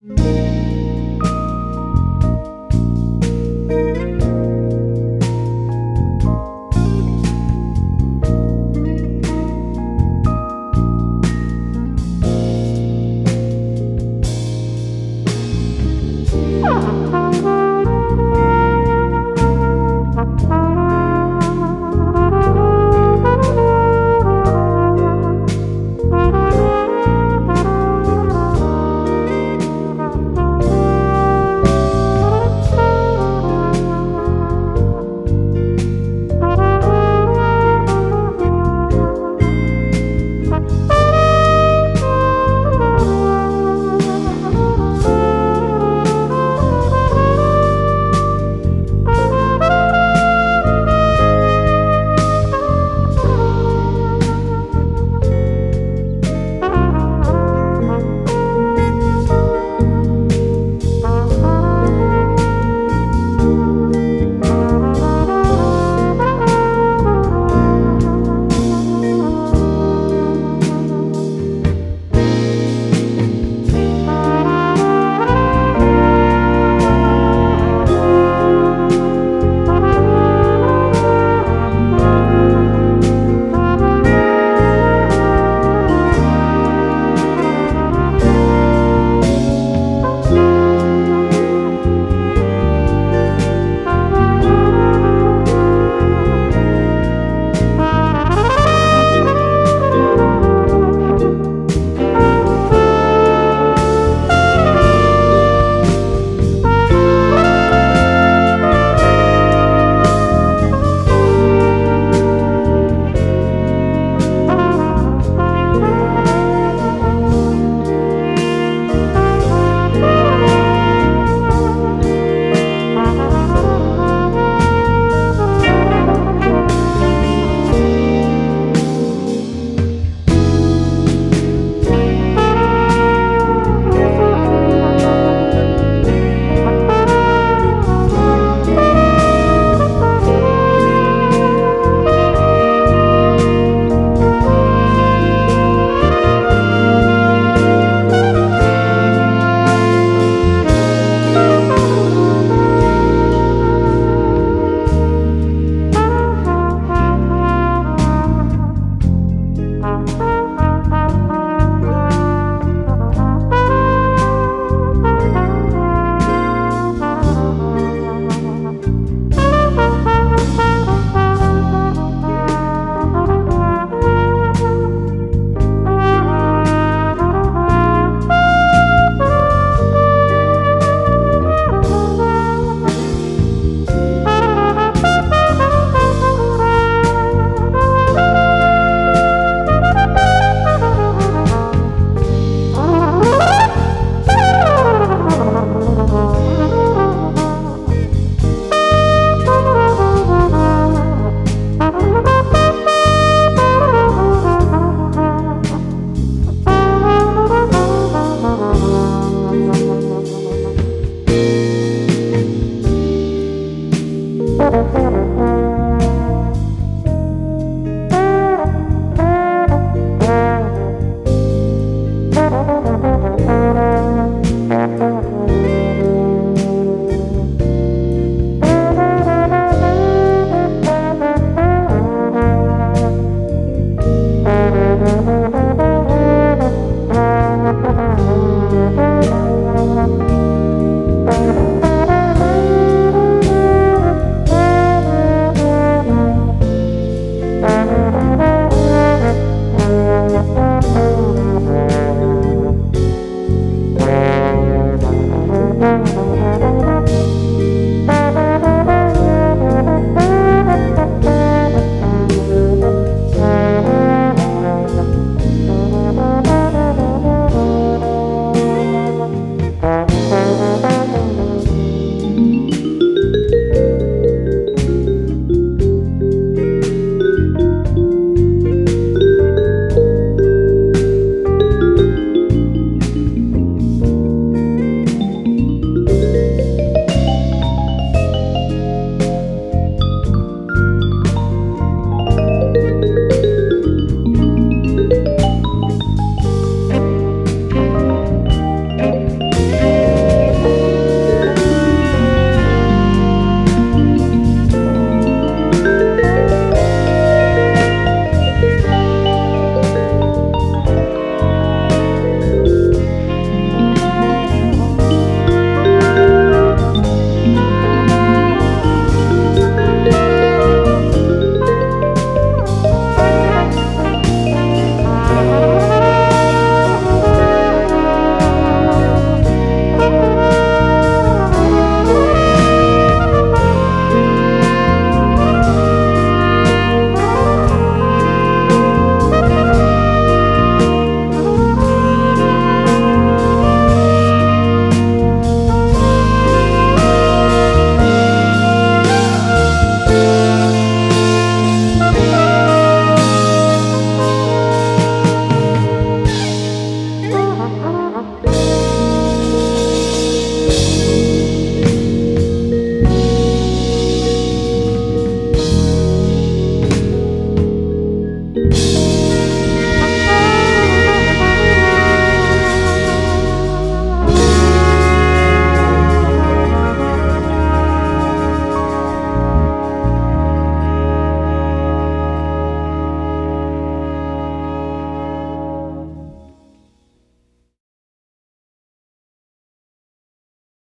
Música